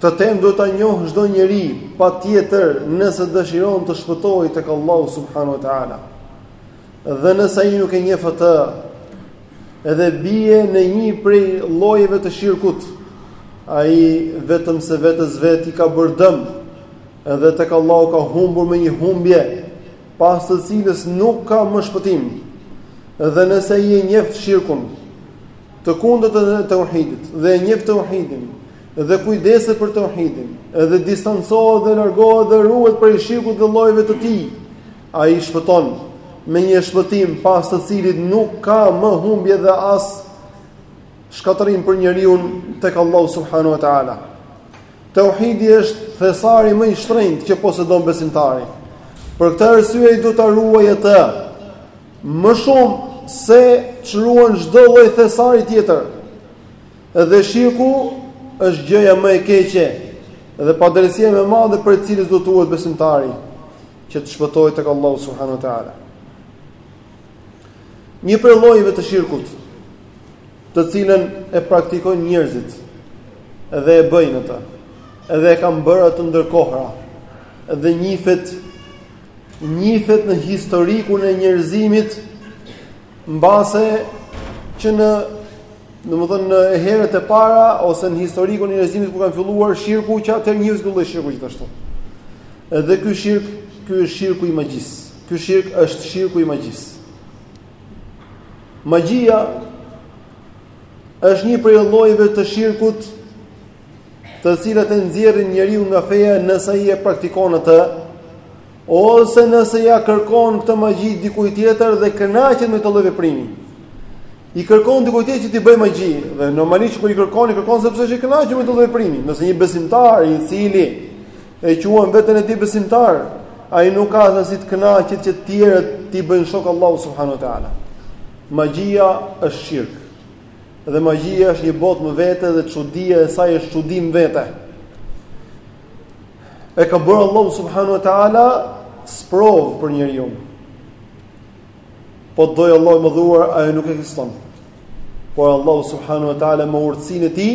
Këtë temë duhet ta njohë çdo njeri, patjetër, nëse dëshiron të shpëtojë tek Allahu subhanahu wa taala. Dhe nëse ai nuk e njeh atë, edhe bie në një prej llojeve të shirkut, ai vetëm se vetes vetë i ka bërë dëm, edhe tek Allahu ka humbur me një humbje, pas të cilës nuk ka më shpëtim. Dhe nëse ai e njeh shirkun, të kundërtën e tauhidit dhe e njeh tauhidin dhe kujdeset për tauhidin, edhe distancohet dhe largohet dhe ruhet prej shirkut dhe llojeve të tij, ai shpëton me një shpëtim pas të cilit nuk ka më humbje dhe as shkatërrim për njeriun tek Allahu subhanahu wa taala. Tauhidi është thesari më i shtrenjtë që posedon besimtari. Për këtë arsye ai duhet ta ruajë atë më shumë se ç'ruan çdo lloj thesari tjetër. Dhe shirku është gjëja më e keqe dhe padrejësia më e madhe prej së cilës do të ruhet besimtari që të shpëtojë tek Allahu subhanahu wa taala. Një prej llojeve të shirkut, të cilën e praktikojnë njerëzit dhe e bëjnë atë, edhe e kanë bërë atë ndër kohëra dhe njihet njihet në historikun e njerëzimit mbase që në domethënë në herët e para ose në historikun e njerëzimit ku kanë filluar shirku që atëherë njihet ky lloj shirku gjithashtu. Edhe ky shirk, ky është shirku i magjisë. Ky shirk është shirku i magjisë. Magjia është një prej llojeve të shirkut të cilat e nxjerrin njeriun nga feja nëse ai e praktikon atë, ose nëse ia kërkon këtë magji dikujt tjetër dhe kënaqet me këtë lloj veprimi. I kërkon dikujt tjetër që t'i bëjë magji dhe normalisht kur i kërkon i kërkon sepse është i kënaqur me këtë lloj veprimi. Nëse një besimtar i cili e quan veten e tij besimtar, ai nuk ka se si të kënaqet që të tjerët t'i bëjnë shok Allahut subhanahu wa taala. Magjia është shirk. Dhe magjia është një botë më vete dhe çudia e saj është çudi më vete. E ka bërë Allahu subhanahu wa taala sprovë për njeriun. Po të dojë Allahu i madhëruar, ajo nuk ekziston. Por Allahu subhanahu wa taala me urtësinë e tij,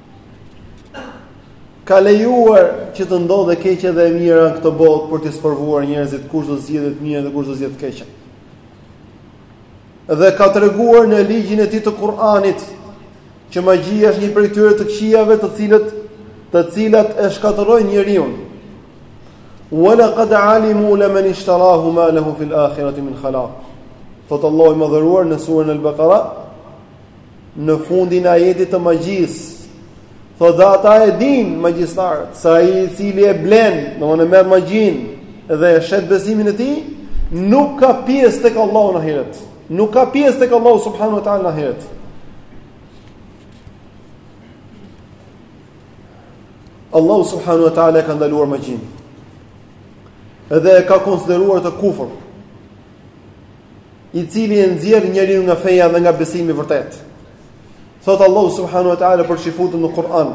ka lejuar që të ndodhë e keqja dhe e mira në këtë botë për t'i sprovuar njerëzit kush do zgjedhë të mirën dhe kush do zgjedhë të keqen. Dhe ka treguar në ligjin e tij të Kur'anit që magjia është një prej këtyre të këqijave të cilët të cilat e shkatërrojnë njeriun. Wa laqad alimu laman ishtarahu ma lahu fil akhirati min khalaq. Thotë Allahu i madhëruar në surën Al-Baqara Në fundin e ajetit të magjisë, thotë dhe ata e dinë magjistarët, se ai i cili e blen, domthonë merr magjin dhe e shet besimin e tij, nuk ka pjesë tek Allahu në ahiret. Nuk ka pjesë tek Allahu subhanahu wa taala në ahiret. Allahu subhanahu wa taala e ka ndaluar magjin. Edhe e ka konsideruar atë kufër. i cili e nxjerr njeriun nga feja dhe nga besimi i vërtetë. Thot Allahu subhanahu wa taala për çifutët në Kur'an,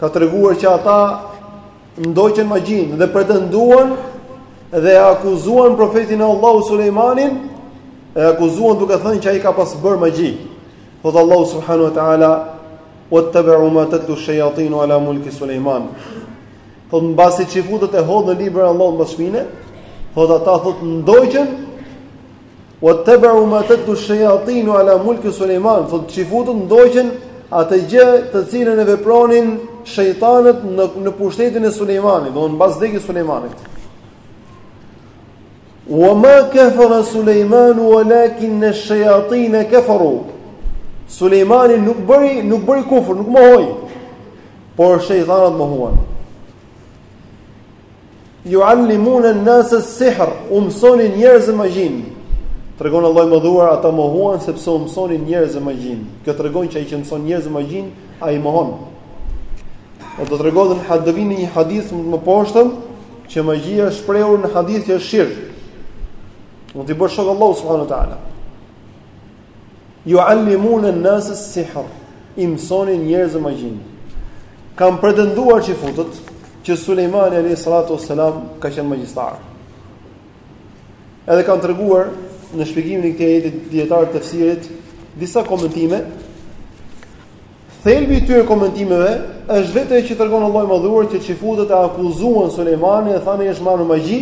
ka treguar që ata ndoqën magjin dhe pretenduan dhe akuzuan profetin e Allahut Sulejmanin, e akuzuan duke thënë që ai ka pas bërë magji. Thot Allahu subhanahu wa taala, "Wattaba'u ma tatlu shayatin ala mulki Sulejman." Thot mbasi çifutët e hodhën librin e Allahut mbas shpine, thot ata thot ndoqën wattabau ma tatlu shayatin ala mulk Sulejman, thot çifutët ndoqën atë gjë të cilën e vepronin shejtanët në në pushtetin e Sulejmanit, domthonë mbas vdekjes së Sulejmanit. Wa ma kafara Sulejman walakin ash-shayatin kafaru. Sulejmani nuk bëri nuk bëri kufër, nuk mohoi. Por shejtanët mohuan. Yu'allimuna an-nas as-sihr, u mësonin njerëzve magjin. Tregon Allahu i Madhuar, ata mohuan sepse u mësonin njerëzve magjin. Kjo tregon që ai që mëson njerëzve magjin, ai mohon. Do tregohet në hadithin një hadith më poshtëm që magjia është shprehur në hadith që është shirk. Domthonë t'i bësh shok Allahut subhanahu wa taala. Yu'allimuna an-nas as-sihr. I mësonin njerëzve magjinë. Kanë pretenduar çifutët që Sulejmani alayhi salatu wassalam ka qenë magjistar. Edhe kanë treguar në shpjegimin e këtij ajeti dietarët e tefsirit disa komentime Thelbi i këtyre komentimeve është vetë ajo që tregon Allahu i Madhuar që çifutët e akuzuan Sulejmanin dhe thanë është marrë me magji,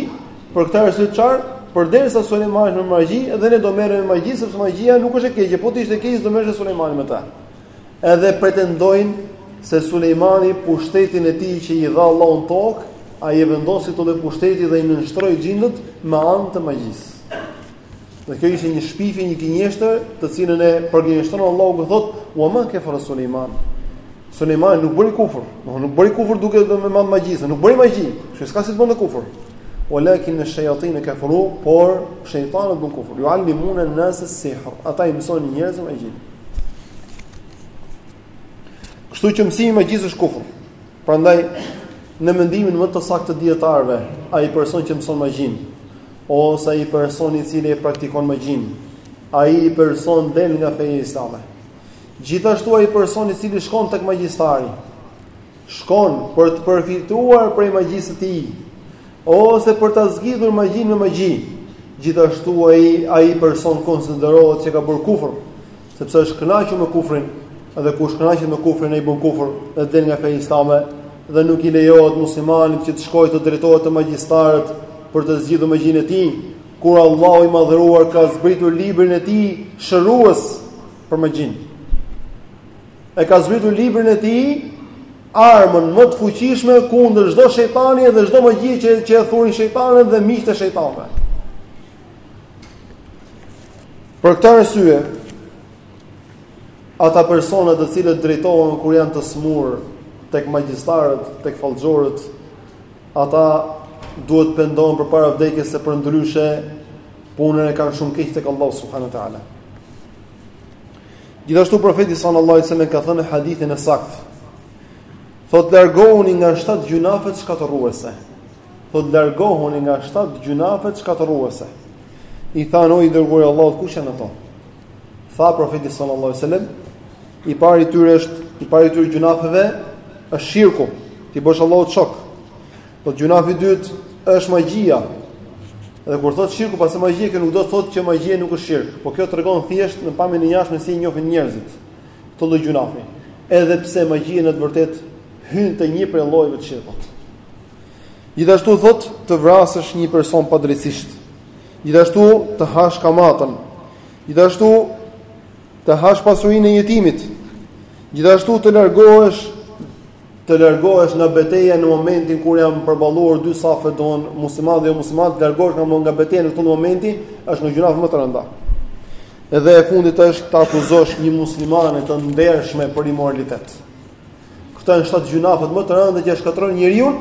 për këtë arsye çfarë? Përderisa Sulejmani është me magji dhe ne do merrem me magji sepse magjia nuk është e keqe, po të ishte e keqe s'do merrej Sulejmani me të. Edhe pretendojnë se Sulejmani pushtetin e tij që i dha Allahu në tokë, ai e vendosi atë lloj pushteti dhe i nënshtroi xhindët me anë të magjisë. Dhe kjo ishte një shpifje, një gënjeshtër, të cilën e përgënjeshton Allahu dhe thotë: "Wa ma kafara Sulejman." Sulejmani nuk bëri kufër, do nuk bëri kufër duke me anë të magjisë, nuk bëri magji, kështu s'ka si të bënte kufër. Walakin ash-shayatin kafaru, por shejtanët bënë kufër. Yu'allimuna an-nas as-sihr. Ata i mësojnë njerëzve magji. Kështu që mësimi i magjisë është kufër. Prandaj në mendimin më të saktë të dietarëve, ai person që mëson magjinë, Ose ai person i cili e praktikon magjinë, ai ai person del nga feja islame. Gjithashtu ai person i cili shkon tek magjistari, shkon për të përfituar prej magjisë së tij, ose për ta zgjidhur magjinë me magji, gjithashtu ai, ai person konsiderohet që ka bërë kufër, sepse është kënaqur me kufrin, edhe kush kënaqet me kufrin ai bën kufër dhe del nga feja islame dhe nuk i lejohet muslimanit që të shkojë të drejtohet te magjistarët për të zgjidhur magjinë e tij, kur Allahu i madhëruar ka zbritur librin e tij shërues për magjinë. E ka zbritur librin e tij armën më të fuqishme kundër çdo shejtani dhe çdo magji që që e thurin shejtanët dhe miqtë e shejtanëve. Për këtë arsye, ata persona të cilët drejtohen kur janë të smur tek magjistarët, tek fallxhorët, ata duhet të pendohen përpara vdekjes se përndryshe punën e kanë shumë keq tek Allahu subhanahu wa taala. Gjithashtu profeti sallallahu alajhi wasallam ka thënë hadithin e saktë. Thotë largohuni nga shtatë gjynafet shkatërruese. Thotë largohuni nga shtatë gjynafet shkatërruese. I thanë o i dërguari i Allahut kush janë ato? Tha profeti sallallahu alajhi wasallam, i pari i tyre është i pari i atyre gjynafeve është shirku, t'i bësh Allahut shok. Po gjunafi i dytë është magjia. Dhe kur thotë shirku pas magjia, kjo nuk do të thotë që magjia nuk është shirk, por kjo tregon thjesht në pamjen e jashtme si e njohin njerëzit. Këtë lloj gjunafi. Edhe pse magjia në të vërtetë hyn te një prej llojeve të shirkut. Gjithashtu thotë të vrasësh një person padrejtësisht. Gjithashtu të hash kamatën. Gjithashtu të hash pasurinë e jetimit. Gjithashtu të largohesh të largohesh nga beteja në momentin kur janë përballuar dy safet dmth musliman dhe jo musliman të largohesh nga nga beteja në këtë moment është nga gjynafet më të rënda. Edhe e fundit është të akuzosh një muslimane të ndershme për imoralitet. Këto janë shtatë gjunafet më të rënda që e shkatërrojnë njeriun.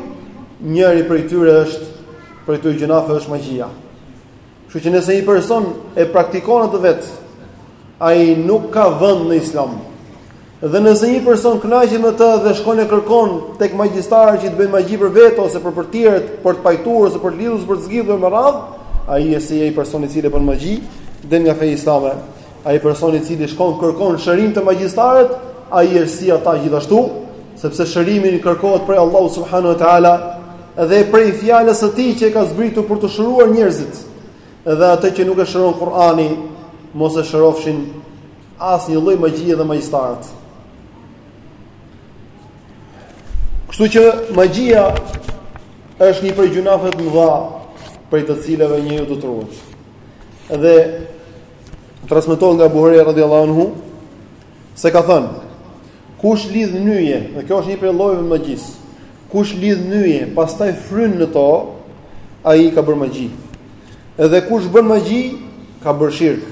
Njëri prej tyre është prej atyre gjunafeve është magjia. Kështu që nëse një person e praktikon atë vetë, ai nuk ka vend në Islam. Dhe nëse një person kënaqet me të dhe shkon e kërkon tek magjistari që të bëjë magji për vete ose për për të tjerët, për të pajtuar ose për të lidhur ose për të zgjidhur me radhë, ai është si ai person i cili bën magji, del nga feja islame. Ai person i cili shkon kërkon shërim te magjistarët, ai është si ata gjithashtu, sepse shërimi kërkohet prej Allahut subhanahu wa taala dhe prej fjalës së tij që e ka zbritur për të shëruar njerëzit. Dhe atë që nuk e shëron Kur'ani, mos e shërofshin asnjë lloj magjie dhe magjistarët. Kështu që magjia është një prej gjynahet e mëdha prej të cileve njeriu do të ruhet. Dhe transmetohet nga Abu Hurejra radhiyallahu anhu se ka thënë kush lidh nyje, dhe kjo është një prej llojeve të magjisë. Kush lidh nyje, pastaj fryn në to, ai ka bërë magji. Edhe kush bën magji, ka bërë shirk.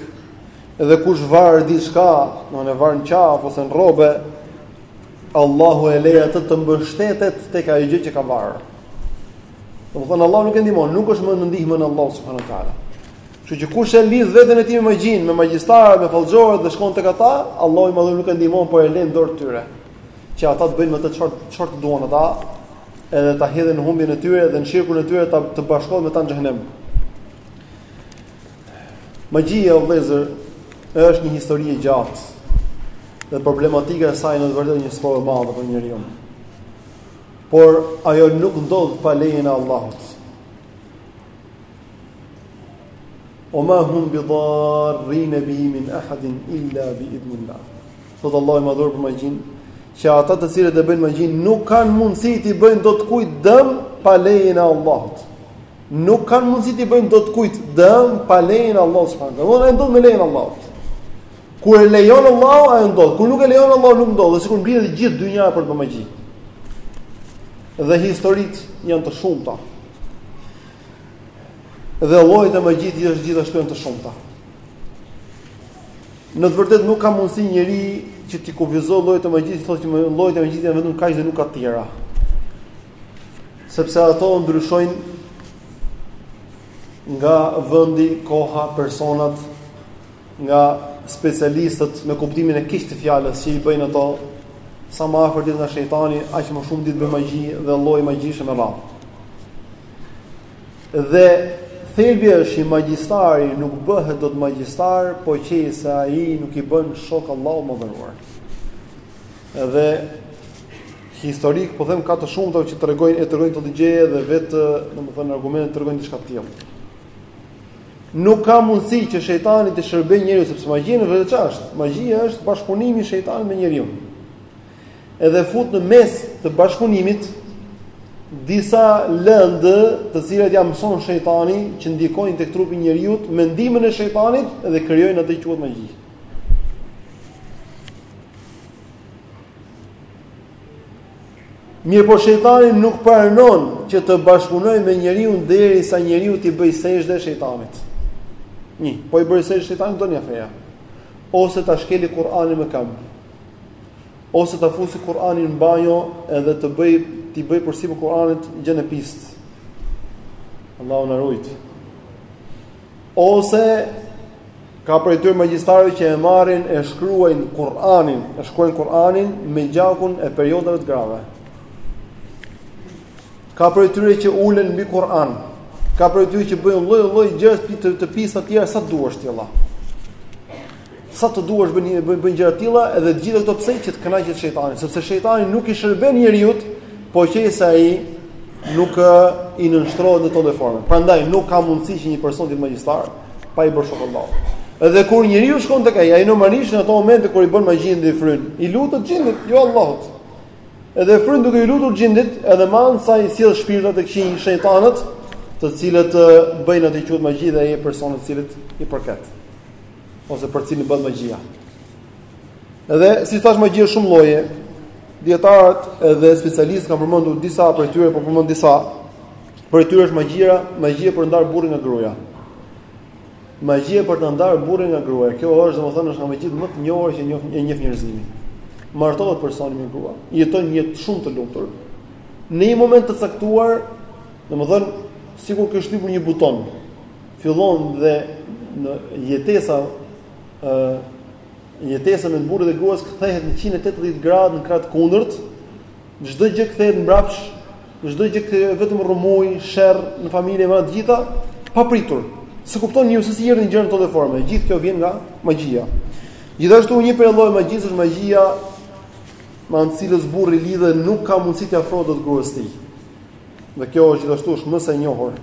Edhe kush var diçka, domethënë var në qafë ose në rrobe, Allahu e lë atë të mbështetet tek ajo gjë që ka varë. Domethënë Allahu nuk e ndihmon, nuk është më në ndihmën e Allahut subhanuhu teala. Kështu që kush e lidh veten e tij me magjin, me magjistarët, me fallxhorët dhe shkon tek ata, Allahu i madhur nuk e ndihmon, por e lë në dorë tyre. Që ata të bëjnë me të çfarë çfarë duan ata, edhe ta hedhin në humbjen e tyre dhe në shirkun e tyre dhe të bashkohen me ta në xhenem. Magjia o vëllezër është një histori e gjatë dhe problematika e saj në të vërtetë një sprovë e madhe për njeriun. Por ajo nuk ndodh pa lejen e Allahut. Wa ma hum bi dharrine bihi min ahadin illa bi idhnillah. Thotë Allahu i madhëruar për magjin, që ata të cilët e bëjnë magjin nuk kanë mundësi t'i bëjnë dot kujt dëm pa lejen e Allahut. Nuk kanë mundësi t'i bëjnë dot kujt dëm pa lejen e Allahut subhanahu. Ndodh me lejen e Allahut. Kur e lejon Allahu ajo ndodh, kur nuk e lejon Allahu nuk ndodh, sikur mblidhet gjithë dynjaja për të bo magji. Dhe historitë janë të shumta. Dhe llojet e magjit janë gjithashtu janë të shumta. Në të vërtetë nuk ka mundësi njeri që t'i kufizojë llojet e magjit, thotë që llojet e magjit janë vetëm kaq dhe nuk ka të tjera. Sepse ato ndryshojnë nga vendi, koha, personat, nga specialistët me kuptimin e keq të fjalës që i bëjnë ato sa më afër të jetë nga shejtani, aq më shumë di të bëjë magji dhe lloj magjish e me radhë. Dhe thelbi është që magjistari nuk bëhet dot magjistar, po që se ai nuk i bën shok Allahut të madhëruar. Edhe histori po them ka të shumta që tregojnë e tregojnë këtë gjë dhe vetë, domethënë argumentet tregojnë diçka të tillë. Nuk ka mundësi që shejtani t'i shërbejë njeriut sepse magjia në vetë ç'është? Magjia është bashkëpunimi i shejtanit me njeriun. Edhe fut në mes të bashkëpunimit disa lëndë, të cilat ja mëson shejtani që ndikojnë tek trupi i njeriut me ndihmën e shejtanit dhe krijojnë atë që quhet magji. Mirëpo shejtani nuk pranon që të bashkëpunojë me njeriun derisa njeriu t'i bëjë sexhde shejtanit. Një, po i bëri sexhde shejtanit dole nga feja. Ose ta shkeli Kur'anin me këmbë. Ose ta fusi Kur'anin në banjo edhe të bëj t'i bëj përsipër Kur'anit gjën e pistë. Allahu na rujt. Ose ka prej tyre magjistarëve që e marrin e shkruajnë Kur'anin, e shkruajnë Kur'anin me gjakun e periodave të grave. Ka prej tyre që ulen mbi Kur'an, ka prej tyre që bëjnë lloj-lloj gjëra të të pista të tjera sa duash tilla. Sa të duash bën bën gjëra të tilla edhe të gjitha këto pse që të kënaqet shejtani, sepse shejtani nuk i shërben njeriu, përderisa ai nuk i nënshtrohet në atë formë. Prandaj nuk ka mundësi që një person të jetë magjistar pa i bërë shokollat. Edhe kur njeriu shkon tek ai, ai normalisht në ato momente kur i bën magjinë dhe i fryn, i lutet xhindit, jo Allahut. Edhe fryn duke iu lutur xhindit, edhe man sa i sjell shpirtat e këqij shejtanët, të cilët bëjnë atë që quhet magji dhe ai personit të cilit i përket. ose për cilin bëhet magjia. Edhe siç thash magjia ka shumë lloje, dijetarët edhe specialistë kanë përmendur disa prej tyre, po përmend disa. Prej tyre është magjia, magjia për të ndar burrin nga gruaja. Magjia për të ndar burrin nga gruaja. Kjo është domethënë është nga magjitë më të njohura që njeh njerëzimi. Martohet personi me grua, jeton një jetë shumë të lumtur. Në një moment të caktuar, domethënë sikur ke shtypur një buton, fillon dhe në jetesa ë jetesa mes burrit dhe gruas kthehet në 180 gradë në krah të kundërt, çdo gjë kthehet mbrapsh, çdo gjë kthehet vetëm rrëmuj, sherr në familje vijnë të gjitha papritur. S'e kupton njeriu se si erdhin gjërat në këtë formë, gjithë kjo vjen nga magjia. Gjithashtu një prej llojeve të magjisë është magjia me anë të cilës burri lidhet nuk ka mundësi të afrohet dot gruas tij. Dhe kjo është gjithashtu është më se e njohur.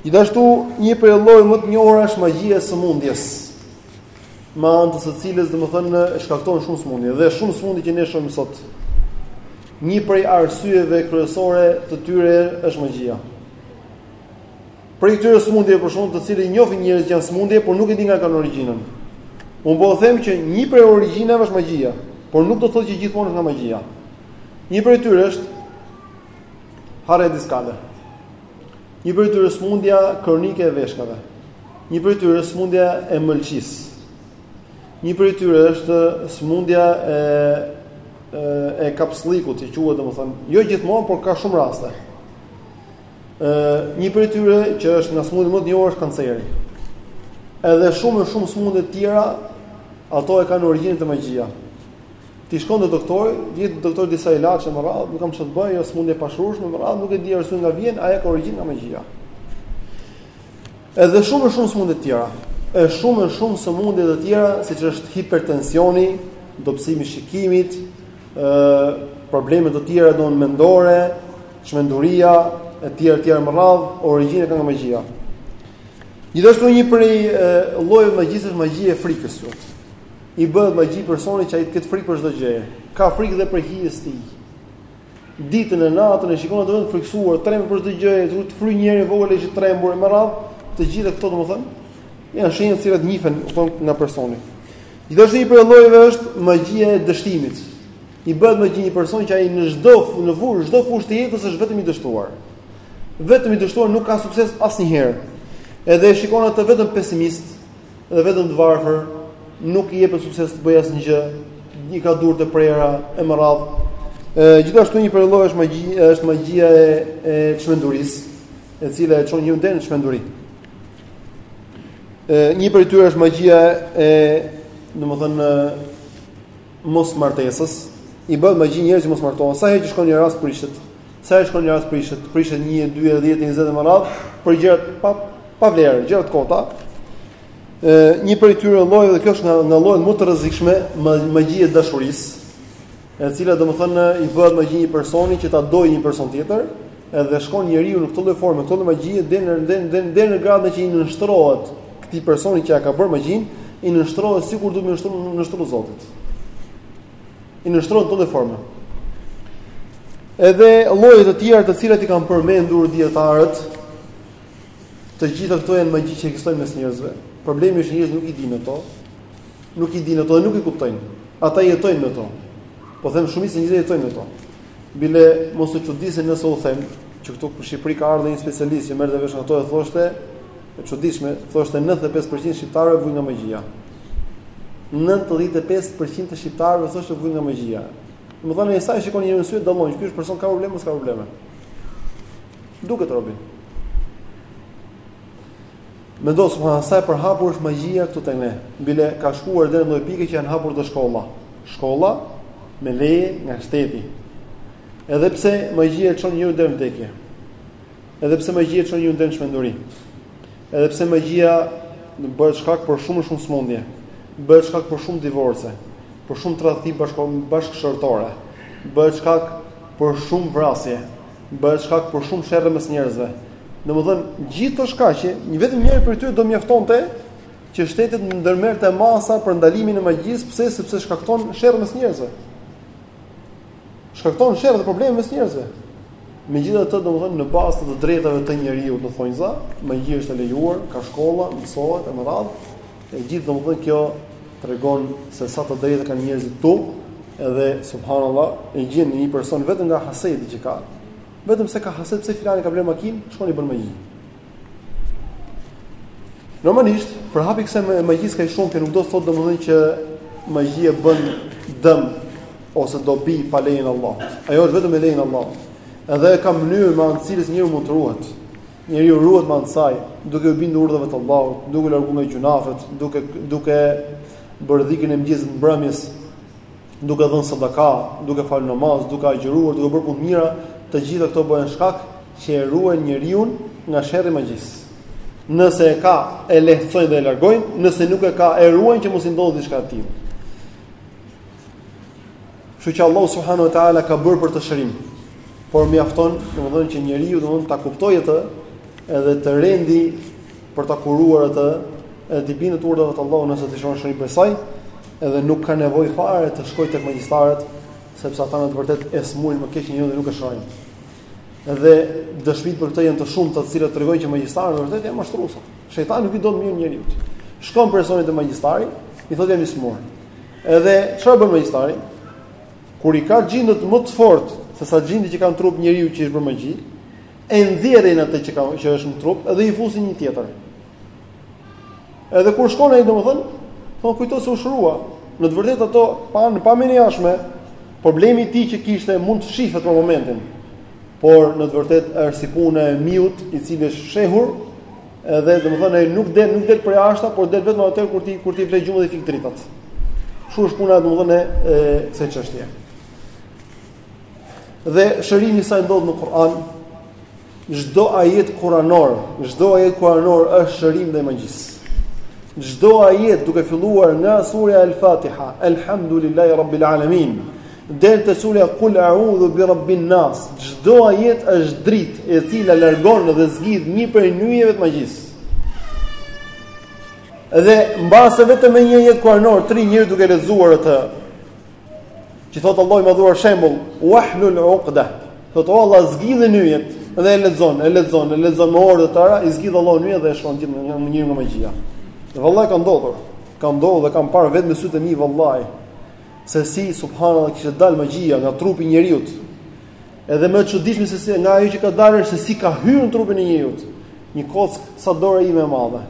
Gjithashtu, një prej llojeve më të njohura është magjia e sëmundjes, me anë të së cilës domethënë e shkakton shumë sëmundje dhe shumë sëmundje që ne shohim sot. Një prej arsyeve kryesore të tyre është magjia. Prej këtyre sëmundjeve për shkak të cilës njohin njerëzit që janë sëmundje, por nuk e dinë nga kanë origjinën. Unë po them që një prej origjinave është magjia, por nuk do të thotë që gjithmonë është nga magjia. Një prej tyre është hernia diskale. Një prej tyre smundja kronike e veshkave. Një prej tyre është smundja e mëlçisë. Një prej tyre është smundja e e, e kapsllikut, që quhet domethënë, jo gjithmonë, por ka shumë raste. Ë, një prej tyre që është nga smundjet më të njohura është kanceri. Edhe shumë e shumë smundje të tjera ato e kanë origjinën te magjia. Ti shkon te doktori, vjen doktori disa ilaçe më radhë, nuk kam çfarë të bëj, jo smundje e pashërueshme më radhë, nuk e di arsye nga vjen, ajo ka origjinë nga magjia. Edhe shumë e shumë smundje të tjera. E shumë e shumë sëmundje të tjera, siç është hipertensioni, dobësimi i shikimit, ë probleme të tjera domethënë mendore, çmenduria e tjera të tjera më radhë, origjinën kanë nga magjia. Gjithashtu një prej llojeve të magjisë është magjia e frikës. Sot. I bëhet magji personit që ai të ketë frikë për çdo gjë. Ka frikë dhe prej hijes të tij. Ditën e natën e shikon atë vetëm frikësuar, trembet për çdo gjë, duhet të fryjë një erë e vogël që trembet e më radh, të gjitha këto domethënë janë shenja të cilat njihen domethënë nga personi. Gjithashtu një prej llojeve është magjia e dështimit. I bëhet magji një personi që ai në çdo në fushë, çdo fushë të jetës është vetëm i dështuar. Vetëm i dështuar nuk ka sukses asnjëherë. Edhe e shikon atë vetëm pesimist, dhe vetëm të varfër nuk i jepet sukses të bëjë asnjë gjë, i ka duart të prera e më radhë. Gjithashtu një prej llojeve është magjia, është magjia e, e çmendurisë, e cila e çon njeriun deri në çmenduri. Një prej tyre është magjia e, domethënë, mos martesës, i bëhet magji njerëzve që mos martohen. Sa herë që shkon një rast prishet, Sa herë shkon një rast prishet, prishet 1, 2, 10, 20 e më radh për gjëra pa pa vlerë, gjëra të kota. Ë një prej tyre llojeve dhe kjo është nga nga llojet më të rrezikshme, magjia e dashurisë, e cila domethënë i bëhet magji një personi që ta dojë një person tjetër, edhe shkon njeriu në këtë lloj forme, këtë lloj magjie deri në deri në deri në gradën që i nënshtrohet këtij personi që ja ka bërë magjinë, i nënshtrohet sikur duhet t'i nënshtrohet Zotit. I nënshtron në këtë lloj forme. Edhe lloje të tjera të cilat i kanë përmendur dijetarët, të gjitha këto janë magji që ekzistojnë mes njerëzve. Problemi është njerëzit nuk i dinë ato. Nuk i dinë ato dhe nuk i kuptojnë. Ata jetojnë me to. Po them shumica e njerëzve jetojnë me to. Bile mos u çuditni nëse u them që këtu në Shqipëri ka ardhur një specialist që merrte vesh ato e thoshte E çuditshme, thoshte 95 për qind e shqiptarëve vujn nga magjia. 95 për qind të shqiptarëve thoshte vujn nga magjia. Domethënë ai sa e shikon njeriun në sy dallon, ky është person ka probleme ose s'ka probleme. Duket robi. Mendo sa e përhapur, sa e përhapur është magjia këtu te ne, bile ka shkuar deri në atë pikë që janë hapur dhe shkolla. Shkolla me leje nga shteti. Edhe pse magjia e çon njeriun deri në vdekje. Edhe pse magjia çon njeriun deri në çmenduri. Edhe pse magjia bëhet shkak për shumë shumë sëmundje, bëhet shkak për shumë divorce, për shumë tradhti bashkëshortore, bëhet shkak për shumë vrasje, bëhet shkak për shumë sherre mes njerëzve. Domethënë, gjithë këto shkaqe, një vetëm njëri prej tyre do mjaftonte që shteti të ndërmerrte masa për ndalimin e magjisë, pse sepse shkakton sherr mes njerëzve. shkakton sherr dhe probleme mes njerëzve. Megjithatë, domethënë në bazë të të drejtave të njeriut, do thënë, magjia është e lejuar, ka shkolla, mësohet e me radhë. E gjithë domethënë kjo tregon se sa të drejta kanë njerëzit këtu, edhe subhanallahu, e gjen një person vetëm nga hasedi që ka, vetëm se ka hased pse filani ka blerë makinë, shkon i bën magji. Normalisht, përhapja e kësaj e magjisë kaq shumë, kjo nuk do të thotë domethënë që magjia bën dëm ose dobi pa lejen e Allahut. Ajo është vetëm me lejen e Allahut. Edhe ka mënyrë me anë të cilës njeriu mund të ruhet. Njeriu ruhet me anë të saj, duke iu bindur urdhrave të Allahut, duke u larguar nga gjynahet, duke duke bërë dhikrin e mëngjesit mbrëmjes. duke dhënë sadaka, duke falë namaz, duke agjëruar, duke bërë punë të mira, të gjitha këto bëhen shkak që e ruajnë njeriun nga sherri i magjisë. Nëse e ka, e lehtësojnë dhe e largojnë, nëse nuk e ka, e ruajnë që mos i ndodhë diçka e tillë. Kështu që Allahu subhanahu wa taala ka bërë për të shërim. Por mjafton, domethënë që njeriu domethënë ta kuptojë atë edhe të rendë për ta kuruar atë, edhe t'u bindet urdhrave të Allahut nëse të shon shërim për saj, edhe nuk ka nevojë fare të shkojë tek magjistarët, sepse ata në të vërtetë e smuajnë më keq njeriun dhe nuk e shërojnë. Edhe dëshmitë për këtë janë të shumta, të cilat tregojnë që magjistarët në vërtetë janë mashtruesa. Shejtani nuk ia do të mirën njeriut. Shkon personi te magjistari, i thotë jam i sëmurë. Edhe çfarë bën magjistari? Kur i ka xhindet më të fortë sesa xhindi që ka në trup njeriu që është me magji, e nxjerrin atë që ka që është në trup dhe i fusin një tjetër. Edhe kur shkon ai domethën, po kujton se u shërua. Në të vërtetë ato pa në pamjen e jashtme, problemi i tij që kishte mund të fshihet për momentin. Por në të vërtetë është si puna e miut, i cili është fshehur, edhe domethën ai nuk del, nuk del përjashta, por del vetëm atëherë kur ti kur ti fle gjumë dhe fik dritat. Kështu është puna domethën e kësaj çështjeje. Dhe shërimi i saj ndodhet në Kur'an. Çdo ajet kuranor, çdo ajet kuranor është shërim ndaj magjisë. Çdo ajet duke filluar nga surja Al-Fatiha, Elhamdulillahi Rabbil Alamin, deri te surja Kul A'udhu bi Rabbin Nas, çdo ajet është dritë e cila largon dhe zgjidh një prej nyjeve të magjisë. Dhe mbase vetëm me një ajet kuranor, tri herë duke lexuar atë, Që thot Allahu i madhuar shembull, "Wahlul 'uqda." Thot o Allah zgjidhi nyjet dhe e lexon, e lexon, e lexon me orë të tëra, i zgjidh Allahu nyjet dhe e shëron gjithë në mënyrë nga magjia. Vallahi ka ndodhur, ka ndodhur dhe kam parë vetë me sytë e mi vallahi se si subhanallahu kishte dalë magjia nga trupi i njeriut. Edhe më e çuditshme se si nga ajo që ka dalë se si ka hyrë në trupin e njeriut. Një kockë sa dora ime e madhe.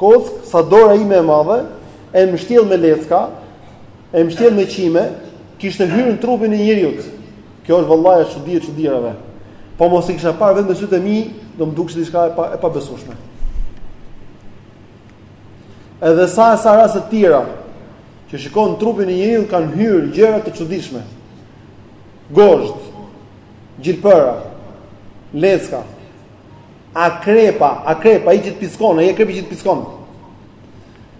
Kockë, sa dora ime e madhe, e mështjellë me lecka, e mështjellë me qime, kishte hyrë në trupin e njeriut. Kjo është vallahi çudi e çudirave. Po mos e kisha parë vetë me sytë e mi, do më dukshe diçka e pa e pabesueshme. Edhe sa e sa raste të tjera që shikon trupin e njeriut kanë hyrë gjëra të çuditshme. Gozhdë, gjilpëra, lecka, Akrepa, akrepa, ai që të pickon, ai akrepi që të pickon.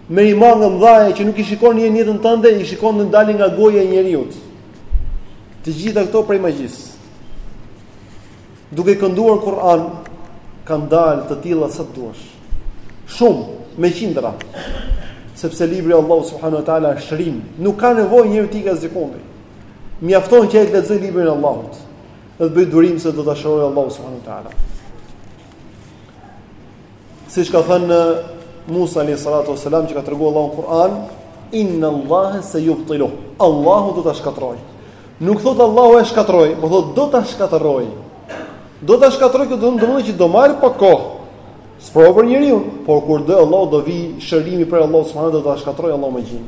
Merimanga të mdhaja që nuk i shikon në jetën tënde, i shikon dalin nga goja e njeriut. Të gjitha këto prej magjisë. Duke i kënduar Kur'an, kanë dalë të tilla sa të duash. Shumë me qindra. Sepse libri i Allahut subhanahu wa taala është shërim, nuk ka nevojë njeri të ikë asikundi. Mjafton që ai të lexojë librin e Allahut. dhe të bëj durim se do ta shërojë Allahu subhanahu wa taala. Siç ka thënë Musa alayhi salatu wasalam që ka treguar Allahu në Kur'an, inna Allaha sayubtilu. Allahu do ta shkatërrojë. Nuk thot Allahu e shkatërroi, por thot do ta shkatërrojë. Do ta shkatërrojë, kjo do të thotë që do marri pak kohë. Sprovë për njeriun, por kur do Allahu do vijë shërimi prej Allahut subhanahu do ta shkatërrojë Allahu magjinë.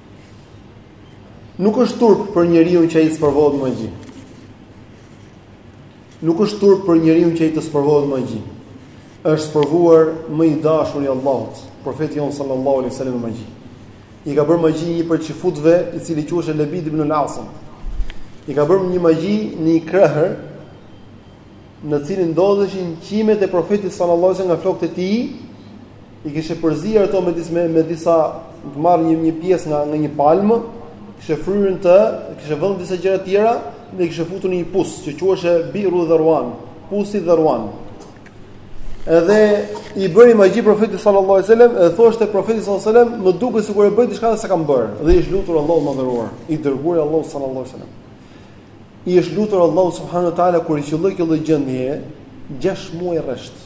Nuk është turp për njeriun që ai të sprovohet me magji. Nuk është turp për njeriun që ai të sprovohet me magji. Është sprovuar më i dashuri i Allahut, profeti jonë sallallahu alaihi wasallam me magji. I ka bërë magji një prej çifutëve, i cili quhej Lebid ibn al-Asam. I ka bërë një magji në krehër në të cilin ndodheshin qimet e Profetit sallallahu alajhi wasallam nga flokët e tij, i kishte përzier ato me disa me disa të marrë një një pjesë nga nga një palmë, kishte fryrë në të, kishte vënë disa gjëra të tjera dhe kishte futur në një pus që quhej Biru Dharwan, pusi Dharwan. Edhe i bëri magji profetit sallallahu alajhi wasallam, e thoshte profeti sallallahu alajhi wasallam, më duket sikur e bëj diçka që s'e kam bërë dhe i është lutur Allahut madhëruar, i dërguari i Allahut sallallahu alajhi wasallam. I është lutur Allahut subhanahu wa taala kur i qëlloi kjo lloj gjendjeje, gjashtë muaj rresht.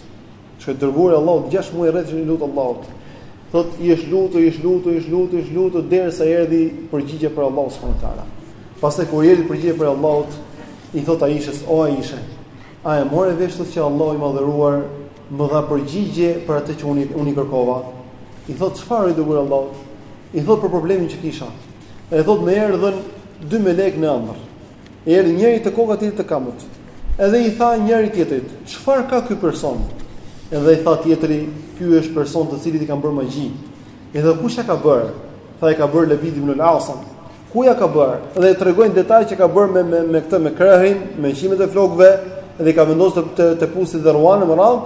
Që i dërguari i Allahut gjashtë muaj rresht i lutet Allahut. Thot i është lutur, i është lutur, i është lutur, i është lutur derisa erdhi përgjigje prej Allahut subhanahu wa taala. Pastaj kur erdhi përgjigje prej Allahut, i thot Aishës, o Aishë, a e more vesh sot që Allahu i madhëruar më dha përgjigje për atë që unë i kërkova? I thot çfarë i dërguari i Allahut? I thot për problemin që kisha. E thot më erdhën dy melekë në ëndërr. Erdhi njëri të koka tjetri të këmbët. Edhe i tha njëri tjetrit, "Çfarë ka ky person?" Edhe i tha tjetri, "Ky është person të cilit i kanë bërë magji." Edhe kush ia ka bërë? Tha ia ka bërë Lebid ibn al-Asam. Ku ia ka bërë? Dhe e tregojnë në detaj që e ka bërë me me me këtë me krehrin, me qimet e flokëve dhe i ka vendosur te te, te pusi Dheruan e me radhë.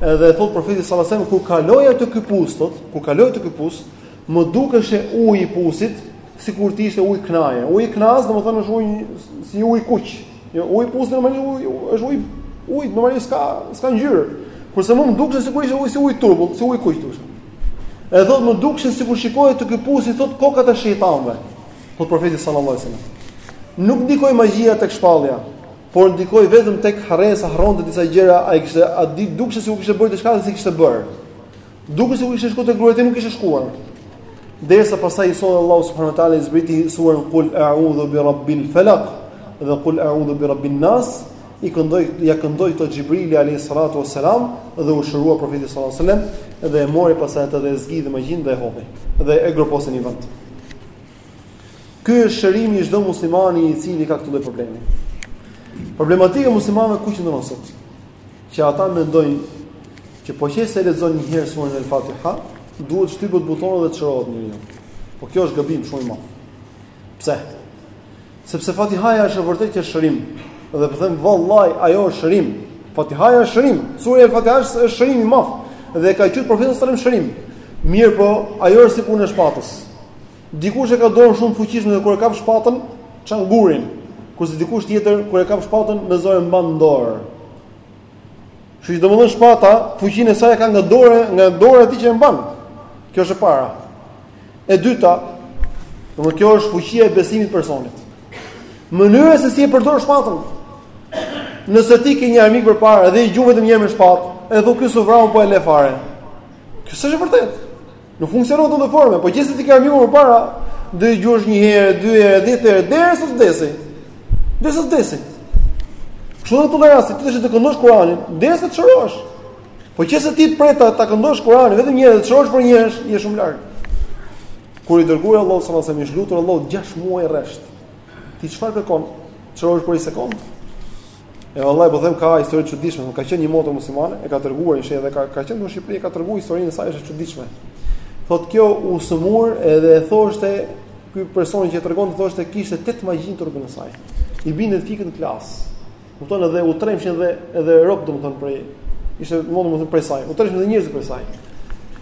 Edhe thot profeti sallallahu alajhi wasallam kur kaloja te ky pus, thot, kur kaloja te ky pus, Më dukeshe uji i pusit sikur të ishte ujë knaje. Uji i knasë, domethënë është ujë si ujë i kuq. Jo, uji i pusit normalisht uji është ujë ujë normalisht s'ka s'ka ngjyrë. Kurse më dukeshe sikur ishte ujë si ujë i turbullt, si ujë i kuq thoshte. E thotë më dukeshe sikur shikoja te ky pusi thotë kokat e shejtanëve. Thotë profeti sallallahu alajhi wasallam. Nuk ndikoi magjia tek shpallja, por ndikoi vetëm tek harresa, harronte disa gjëra, ai kishte a i dukshe sikur kishte bërë diçka dhe s'e kishte bërë. Dukshe sikur kishte shkuar te gruaja e tij nuk kishte shkuar. Derisa pastaj i solli Allahu subhanahu wa taala i zbriti suren Kul a'udhu bi rabbil falaq dhe Kul a'udhu bi rabbin nas, i këndoi ia këndoi këto Xhibrili alayhi salatu wassalam dhe u shërua profeti sallallahu alaihi wasallam dhe e mori pastaj atë dhe e zgjidhi magjinë dhe e hodhi dhe e groposi në një vend. Ky është shërimi i çdo muslimani i cili ka këtë lloj problemi. Problematika e muslimanëve ku qëndron sot? që ata mendojnë që po qe se lexon një herë suren El Fatiha, duhet shtypet butoni dhe të shërohet njeriu. Po kjo është gabim shumë i madh. Pse? Sepse Fatihaja është e vërtetë që është shërim dhe po them vallahi ajo është shërim. Fatihaja është shërim, surja El Fatiha është shërim i madh dhe e ka quajt profeti sallallahu alajhi wasallam shërim. Mirëpo, ajo është si puna e shpatës. Dikush e ka dorën shumë të fuqishme dhe kur e kap shpatën, çan gurin. Kurse dikush tjetër kur e kap shpatën me zor e mban në dorë. Kështu që domethënë shpata, fuqinë e saj e ka nga dora, nga dora e atij që e mban. Kjo është e para. E dyta, domethënë kjo është fuqia e besimit të personit. Mënyra se si e përdor shpatën. Nëse ti ke një armik përpara dhe i gjuan vetëm një herë me shpatë, e thu ky s'u vra po e lë fare. Kjo s'është e vërtetë. Nuk funksionon në këtë lloj forme, po gjithsesi ti ke armikun përpara, do i gjuash një herë, dy herë, dhjetë herë derisa të vdesë. Derisa të vdesë. Kështu do të lëndosh, ti të këndosh Kur'anin, derisa të shërohesh. Po qe se ti pret ta këndosh Kur'anin vetëm një herë, të shërohesh për një herë, je shumë larg. Kur i dërguari Allahut sallallahu alaihi wasallam i është lutur Allahut 6 muaj rresht. Ti çfarë kërkon? Të shërohesh për një sekond? E vallai po them ka një histori të çuditshme, ka qenë një motër muslimane, e ka treguar një sheh dhe ka ka qenë në Shqipëri, ka treguar historinë e saj është e çuditshme. Thotë kjo u sëmur edhe e thoshte ky person që tregon thoshte kishte tet magji në trupin e saj. I binte të fikët në klas. Kupton edhe u tremshin edhe edhe rob domethën prej ishte më domethën prej saj. U tremshin edhe njerëz prej saj.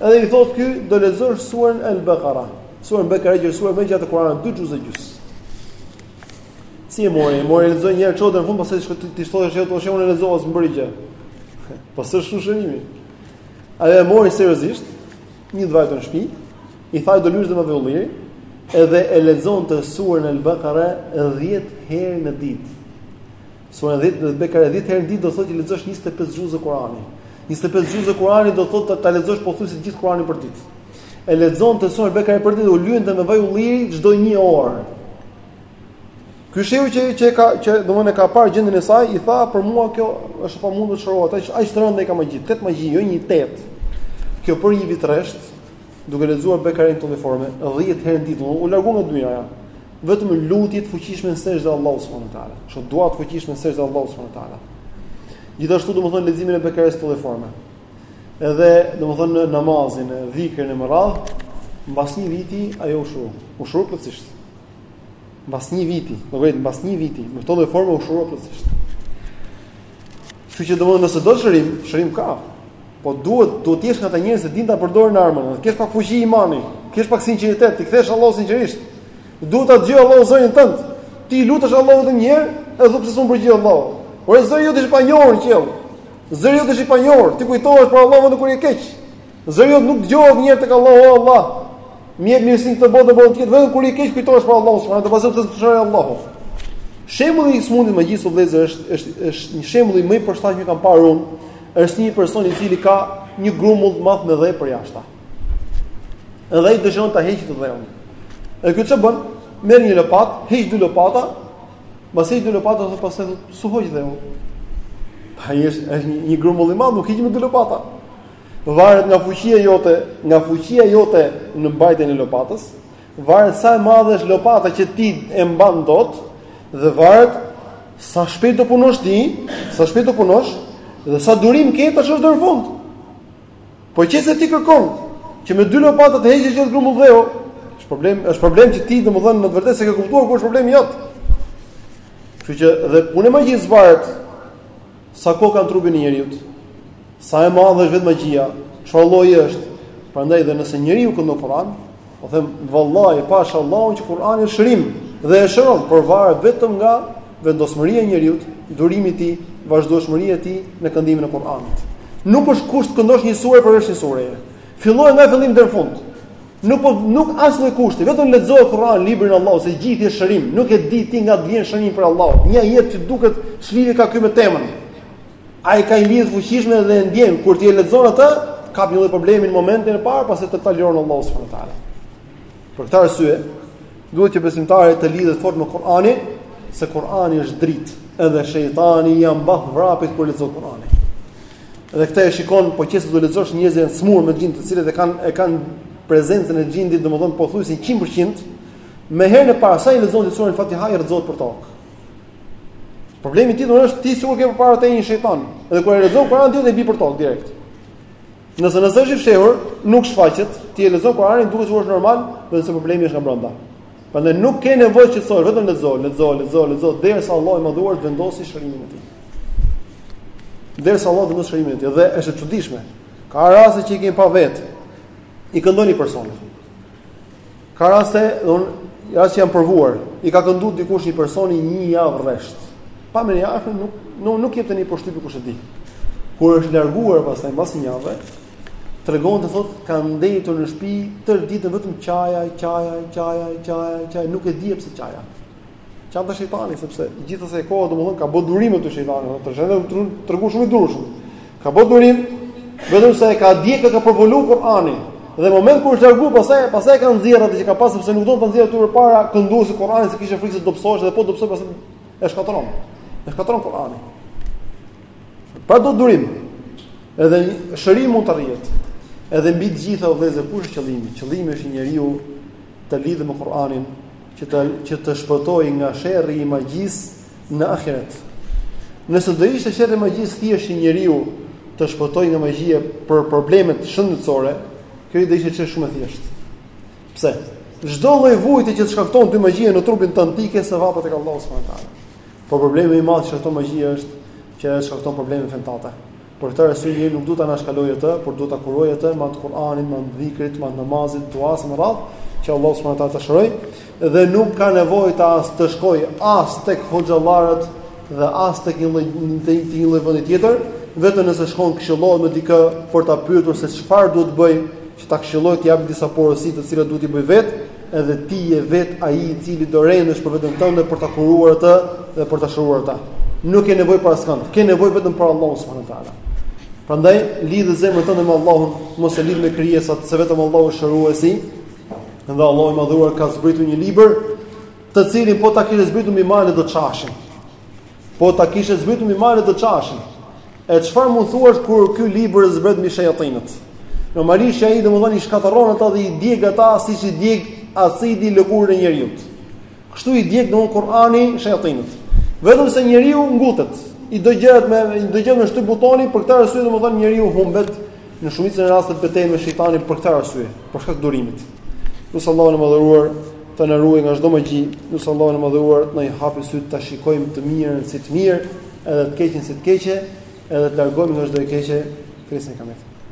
Edhe i thotë ky do lexosh surën El-Baqara. Surën Baqara që është sura më e gjatë e Kuranit, dy xhuza gjys. Si e mori, e mori lexoi një herë çoi deri në fund, pastaj shkoj ti ti thosh ajo, thoshë unë e lexova s'më bëri gjë. Po s'është kështu shërimi. Ajo e mori seriozisht, një ditë vajti në shtëpi, i tha do lyhesh dhe me vaj ulliri, edhe e lexonte surën El-Bakara 10 herë në ditë. Surën Al-Bekare 10 herë në ditë do thotë që të lexosh 25 xhuze Kurani. 25 xhuze Kurani do thotë ta lexosh pothuajse të gjithë Kuranin për ditë. E lexonte surën Al-Bekare për ditë, u lynte me vaj ulliri çdo 1 orë. Ky shehu që që ka që domethënë e ka parë gjendjen e saj, i tha për mua kjo është e pamundur të shërohet. Aq aq të rënda i ka magji, tet magji, jo një tet. Kjo për një vit rresht, duke lexuar Bekaren në këtë lloj forme, 10 herë në ditë, u largua nga dynjaja. Vetëm lutje të fuqishme në sexhde Allahut subhanahu wa taala. Kështu dua të fuqishme në sexhde Allahut subhanahu wa taala. Gjithashtu domethënë leximin e Bekares në këtë lloj forme. Edhe domethënë namazin, dhikrin e me radhë, mbas një viti ajo u shëru. U shëru plotësisht. Mbas një viti, domethënë mbas një viti, në këtë lloj forme u shëru plotësisht. Kështu që domethënë nëse do shërim, shërim ka. Po duhet, duhet të jesh nga ata njerëz që dinë ta përdorin armën, të kesh pak fuqi imani, të kesh pak sinqeritet, t'i kthehesh Allahut sinqerisht. Duhet ta dëgjojë Allahu zërin tënd. Ti i lutesh Allahut një herë, e thua pse s'u përgjigj Allahu. Por zëri jot është i panjohur në qiell. Zëri jot është i panjohur, ti kujtohesh për Allahun edhe kur je keq. Zëri jot nuk dëgjohet një herë tek Allahu, o Allah. Mirë, mirë s'të bëhet vonë për botën tjetër, vetëm kur je keq kujtohesh për Allahun, subhanallahu, pastaj pse të shërojë Allahu. Shembulli i sëmurit me magji vëllezër është është është një shembull i më i përshtatshëm që kam parë unë Është një person i cili ka një grumull të madh me dhe përjashta. Edhe ai dëshiron ta heqë atë dheun. E ky çfarë bën? Merr një lopat, heq dy lopata, mbas heq dy lopata dhe pastaj s'u hoq dheu. Ai është është një, një grumull i madh, nuk hiqet me dy lopata. Varet nga fuqia jote, nga fuqia jote në mbajtjen e lopatës, Varet sa e madhe është lopata që ti e mban dot dhe varet sa shpejt do punosh ti, sa shpejt do punosh dhe sa durim ke ta çosh deri në fund. Po që se ti kërkon që me dy lopata të heqësh gjithë grumbullin, është problem, është problem që ti domethënë në të vërtetë s'e ke kuptuar ku është problemi jot. Kështu që dhe puna e magjisë varet sa kohë ka në trupin e njeriu. Sa e madhe është vetë magjia, çfarë lloji është. Prandaj dhe nëse njeriu këndon Kur'an, Po them vallahi pasha Allahun që Kur'ani është shërim dhe e shëron, por varet vetëm nga vendosmëria e njeriut, durimi i tij, vazhdueshmëria e tij në këndimin e Kur'anit. Nuk është kusht të këndosh një sure përveç një sureje. Filloje nga fillimi deri në fund. Nuk po nuk asnjë kusht, vetëm lexoje Kur'anin, librin e Allahut, se i gjithë është shërim. Nuk e di ti nga të vjen shërimi prej Allahut. Një ajet që duket ç'lidhje ka ky me temën. Ai ka një lidhje të fuqishme dhe e ndjen kur ti e lexon atë, ka një lloj problemi në momentin e parë, pastaj të taluron Allahu subhanahu wa taala. Për këtë arsye, duhet që besimtari të lidhet fort me Kur'anin, se Kur'ani është dritë, edhe shejtani ia mbath vrapit kur lexon Kur'anin. Dhe këtë e shikon po qe se do lexosh njerëz që janë sëmurë me xhin, të cilët e kanë e kanë prezencën e xhindit, domethënë pothuajse 100%, me herën e parë sa i lexon suren Fatiha i rrëzon për tokë. Problemi tjetër është ti sikur ke përpara teje një shejtan, dhe kur e lexon Kur'anin duhet të bjerë për tokë direkt. Nëse nëse është i fshehur, nuk shfaqet, ti e lexon Kur'anin duke qenë normal, edhe pse problemi është nga brenda. Prandaj nuk ke nevojë të thosh vetëm lexo, lexo, lexo, lexo derisa Allahu i madhëruar të vendosë shërimin e tij. Derisa Allahu të vendosë shërimin e tij dhe është e çuditshme. Ka raste që i kemi pa vetë. I këndon një personi. Ka raste, domethënë, raste janë provuar. I ka këndu dikush një personi një javë rresht. Pamja e jashtme, nuk nuk nuk jepte një përshtypje kush e di. Kur është larguar pastaj mbas një jave, tregon thotë kam ndejtur në shtëpi tërë ditën vetëm qaja, qaja, qaja, qaja, qaja, nuk e di pse qaja. Qante shejtani sepse gjithë atë kohë domethënë ka bë durim aty shejtani, është tregu shumë i durueshëm. Ka bë durim vetëm se e ka djegë, e ka përvëlu Kur'ani. Dhe në momentin kur është largu pastaj, pastaj ka nxjerr atë që ka pasur sepse nuk donte ta nxjerrë aty përpara kënduesit të Kur'anit se kishte frikë se do mësohej dhe po do mësohej pastaj e shkatërron. E shkatërron Kur'ani. Pra do durim. Edhe shërimi mund të arrihet. Edhe mbi të gjitha vëllezër kush është qëllimi? Qëllimi është njeriu të lidhet me Kur'anin që të që të shpëtojë nga sherri i magjisë në ahiret. Nëse do ishte sherri i magjisë thjesht që njeriu të shpëtojë nga magjia për problemet shëndetësore, kjo do ishte çështje shumë e thjeshtë. Pse? Çdo lloj vujtje që të shkakton ty magjia në trupin tënd ti ke sevape te Allahu subhanahu wa taala. Por problemi më i madh që shkakton magjia është që ajo shkakton probleme fetare. Për këtë arsye njeriu nuk duhet ta anashkalojë atë, por duhet ta kurojë atë me anë të Kur'anit, me anë të dhikrit, me anë të namazit, duas me radhë, që Allahu subhanahu wa taala ta shërojë dhe nuk ka nevojë të as të shkojë as tek hoxhallarët dhe as tek një lloj të një lloj vendi tjetër, vetëm nëse shkon këshillohet me dikë për ta pyetur se çfarë duhet të bëjë, që ta këshillojë t'i japë disa porosi të cilat duhet t'i bëjë vetë, edhe ti je vetë ai i cili do rendësh për veten tënde për ta kuruar atë dhe për ta shëruar atë. Nuk ke nevojë për askënd, ke nevojë vetëm për Allahun subhanuhu teala. Prandaj lidh zemrën tënde me Allahun, mos e lidh me krijesat, se vetëm Allahu është shëruesi. Dhe Allahu i madhuar ka zbritur një libër, të cilin po ta kishte zbritur mbi male do të çaheshin. Po ta kishte zbritur mbi male do të çashin. E çfarë mund të thuash kur ky libër zbret mbi shayatinët? Normalisht që ai domethënë i shkatërron ata dhe i djeg ata siç i djeg acidi lëkurën e njeriu. Kështu i djeg domethënë Kur'ani shejatinët. Vetëm se njeriu ngutet, i do gjërat me i do gjërat me shtypje butoni për këtë arsye domethënë njeriu humbet në shumicën e rasteve betejën me shejtanin për këtë arsye, për shkak të durimit. Lus Allahun e madhëruar të na ruajë nga çdo magji, lus Allahun e madhëruar të na i hapë sytë ta shikojmë të mirën si të mirë. Edhe të keqen si të keqe, edhe të largohemi nga çdo e keqe, deri në ditën e kiametit.